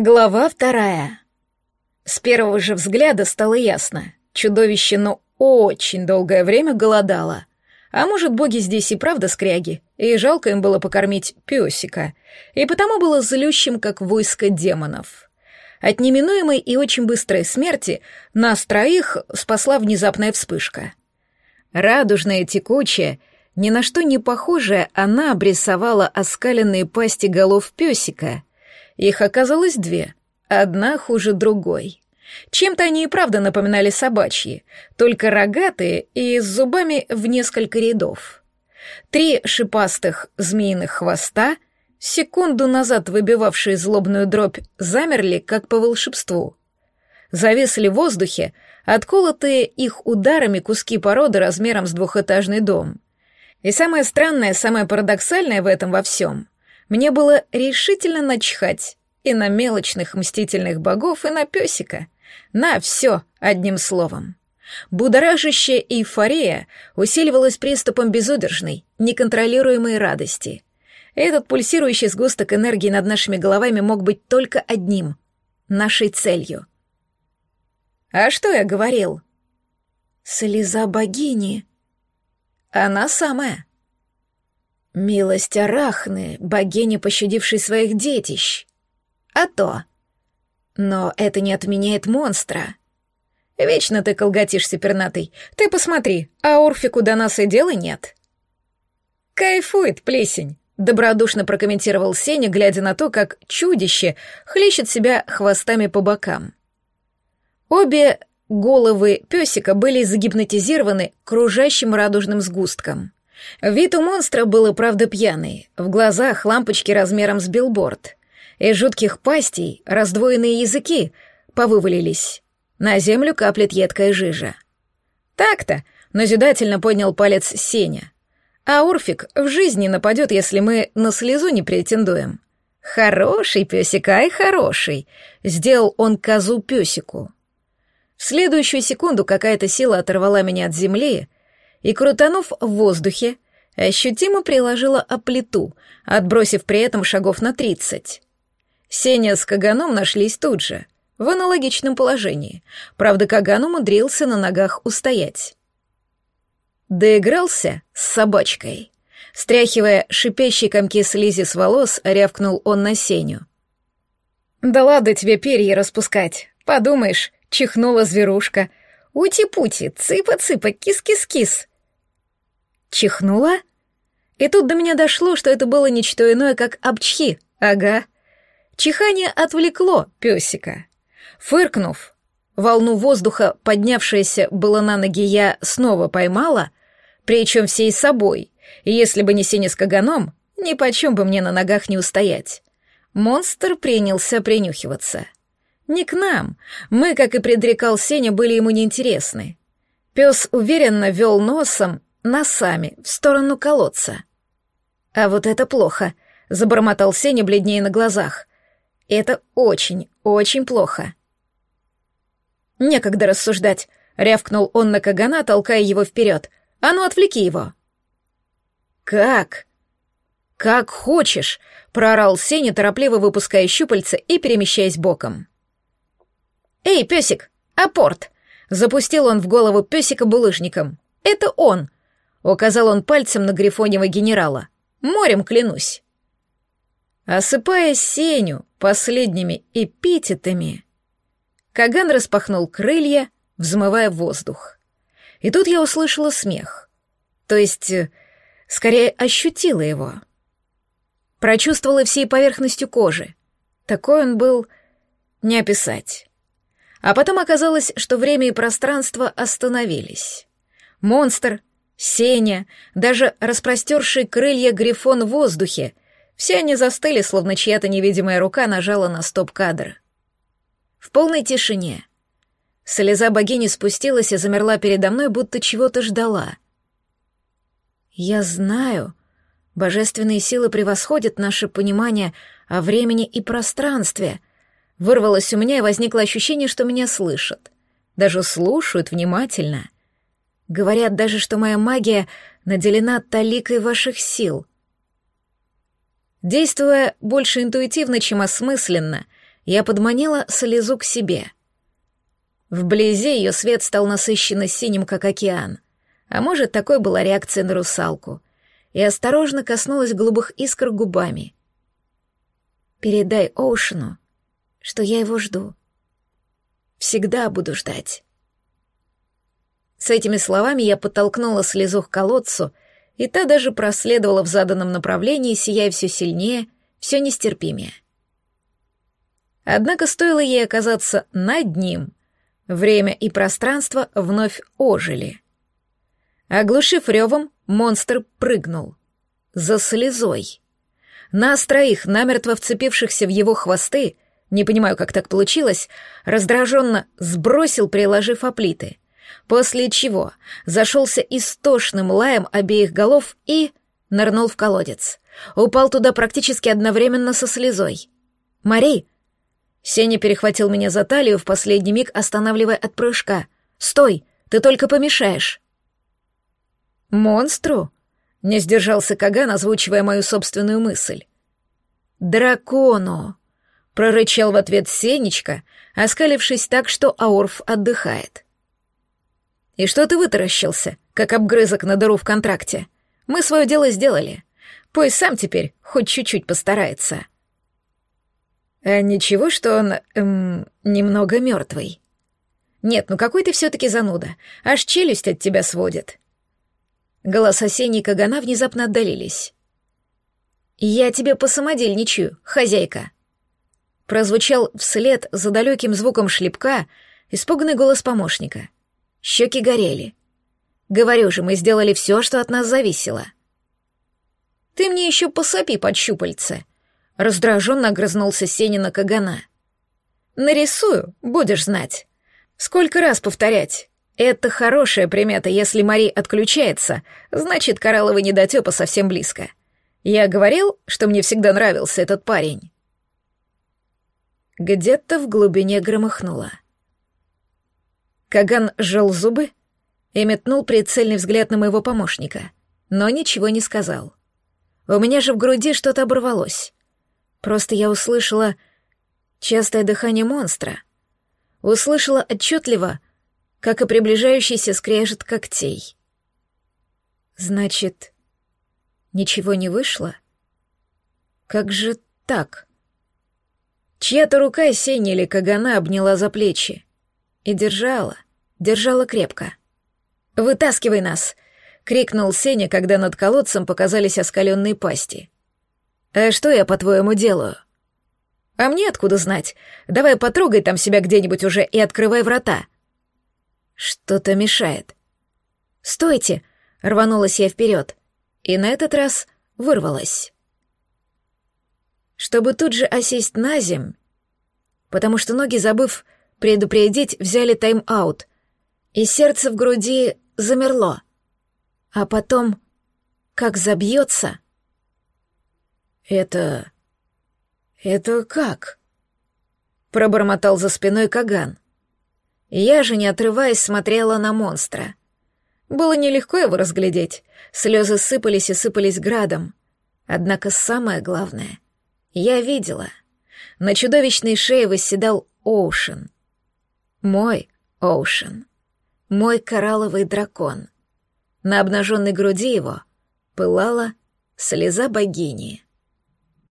Глава вторая. С первого же взгляда стало ясно. Чудовище, ну, очень долгое время голодало. А может, боги здесь и правда скряги, и жалко им было покормить песика, и потому было злющим, как войско демонов. От неминуемой и очень быстрой смерти нас троих спасла внезапная вспышка. Радужная, текучая, ни на что не похожая, она обрисовала оскаленные пасти голов песика — их оказалось две, одна хуже другой. Чем-то они и правда напоминали собачьи, только рогатые и с зубами в несколько рядов. Три шипастых змеиных хвоста, секунду назад выбивавшие злобную дробь, замерли, как по волшебству. Зависли в воздухе, отколотые их ударами куски породы размером с двухэтажный дом. И самое странное, самое парадоксальное в этом во всем — мне было решительно начхать и на мелочных мстительных богов, и на песика. На все, одним словом. Будоражащая эйфория усиливалась приступом безудержной, неконтролируемой радости. Этот пульсирующий сгусток энергии над нашими головами мог быть только одним — нашей целью. «А что я говорил?» «Слеза богини». «Она самая». Милость Арахны, богини, пощадившей своих детищ. А то. Но это не отменяет монстра. Вечно ты колготишься, пернатый. Ты посмотри, а Орфику до нас и дела нет. Кайфует плесень, добродушно прокомментировал Сеня, глядя на то, как чудище хлещет себя хвостами по бокам. Обе головы песика были загипнотизированы кружащим радужным сгустком. Вид у монстра был и правда пьяный, в глазах лампочки размером с билборд. Из жутких пастей раздвоенные языки повывалились. На землю каплет едкая жижа. Так-то, назидательно поднял палец Сеня. А Урфик в жизни нападет, если мы на слезу не претендуем. Хороший песик, ай, хороший. Сделал он козу песику. В следующую секунду какая-то сила оторвала меня от земли, и, крутанув в воздухе, ощутимо приложила о отбросив при этом шагов на тридцать. Сеня с Каганом нашлись тут же, в аналогичном положении. Правда, Каган умудрился на ногах устоять. Доигрался с собачкой. Стряхивая шипящие комки слизи с волос, рявкнул он на Сеню. «Да ладно тебе перья распускать. Подумаешь, чихнула зверушка. Ути-пути, цыпа-цыпа, кис-кис-кис. Чихнула? И тут до меня дошло, что это было ничто иное, как обчхи, ага. Чихание отвлекло песика. Фыркнув, волну воздуха, поднявшаяся было на ноги, я снова поймала, причем всей собой, и если бы не Сеня с Каганом, ни почем бы мне на ногах не устоять. Монстр принялся принюхиваться. Не к нам. Мы, как и предрекал Сеня, были ему неинтересны. Пес уверенно вел носом носами в сторону колодца. «А вот это плохо», — забормотал Сеня бледнее на глазах. «Это очень, очень плохо». «Некогда рассуждать», — рявкнул он на Кагана, толкая его вперед. «А ну, отвлеки его». «Как?» «Как хочешь», — проорал Сеня, торопливо выпуская щупальца и перемещаясь боком. «Эй, песик, апорт!» — запустил он в голову песика булыжником. «Это он!» Указал он пальцем на грифонева генерала. «Морем клянусь». Осыпая Сеню последними эпитетами, Каган распахнул крылья, взмывая воздух. И тут я услышала смех. То есть, э, скорее, ощутила его. Прочувствовала всей поверхностью кожи. Такой он был не описать. А потом оказалось, что время и пространство остановились. Монстр Сеня, даже распростерший крылья грифон в воздухе, все они застыли, словно чья-то невидимая рука нажала на стоп-кадр. В полной тишине. Слеза богини спустилась и замерла передо мной, будто чего-то ждала. «Я знаю», Божественные силы превосходят наше понимание о времени и пространстве. Вырвалось у меня и возникло ощущение, что меня слышат. Даже слушают внимательно. Говорят даже, что моя магия наделена таликой ваших сил. Действуя больше интуитивно, чем осмысленно, я подманила слезу к себе. Вблизи ее свет стал насыщенно синим, как океан. А может, такой была реакция на русалку. И осторожно коснулась голубых искр губами. «Передай Оушену, что я его жду. Всегда буду ждать». С этими словами я подтолкнула слезу к колодцу, и та даже проследовала в заданном направлении, сияя все сильнее, все нестерпимее. Однако стоило ей оказаться над ним, время и пространство вновь ожили. Оглушив ревом, монстр прыгнул. За слезой. Нас троих, намертво вцепившихся в его хвосты, не понимаю, как так получилось, раздраженно сбросил, приложив оплиты, после чего зашелся истошным лаем обеих голов и нырнул в колодец. Упал туда практически одновременно со слезой. «Мари!» Сеня перехватил меня за талию в последний миг, останавливая от прыжка. «Стой! Ты только помешаешь!» «Монстру?» — не сдержался Каган, озвучивая мою собственную мысль. «Дракону!» — прорычал в ответ Сенечка, оскалившись так, что Аорф отдыхает. «И что ты вытаращился, как обгрызок на дыру в контракте? Мы свое дело сделали. Пусть сам теперь хоть чуть-чуть постарается». А ничего, что он, эм, немного мертвый. Нет, ну какой ты все-таки зануда. Аж челюсть от тебя сводит. Голоса Сени и Кагана внезапно отдалились. «Я тебе посамодельничаю, хозяйка!» Прозвучал вслед за далеким звуком шлепка испуганный голос помощника. Щеки горели. «Говорю же, мы сделали все, что от нас зависело». «Ты мне еще посопи под щупальце», Раздраженно огрызнулся Сенина Кагана. «Нарисую, будешь знать. Сколько раз повторять? Это хорошая примета, если Мари отключается, значит, коралловый недотёпа совсем близко. Я говорил, что мне всегда нравился этот парень». Где-то в глубине громыхнуло. Каган сжал зубы и метнул прицельный взгляд на моего помощника, но ничего не сказал. У меня же в груди что-то оборвалось. Просто я услышала частое дыхание монстра. Услышала отчетливо, как и приближающийся скрежет когтей. Значит, ничего не вышло? Как же так? Чья-то рука Сени или Кагана обняла за плечи и держала, держала крепко. «Вытаскивай нас!» — крикнул Сеня, когда над колодцем показались оскаленные пасти. «А что я, по-твоему, делаю?» «А мне откуда знать? Давай потрогай там себя где-нибудь уже и открывай врата». Что-то мешает. «Стойте!» — рванулась я вперед. И на этот раз вырвалась. Чтобы тут же осесть на земь, потому что ноги, забыв предупредить, взяли тайм-аут, и сердце в груди замерло. А потом, как забьется... «Это... это как?» Пробормотал за спиной Каган. Я же, не отрываясь, смотрела на монстра. Было нелегко его разглядеть. Слезы сыпались и сыпались градом. Однако самое главное — я видела. На чудовищной шее восседал Оушен. Мой Оушен. Мой коралловый дракон. На обнаженной груди его пылала слеза богини.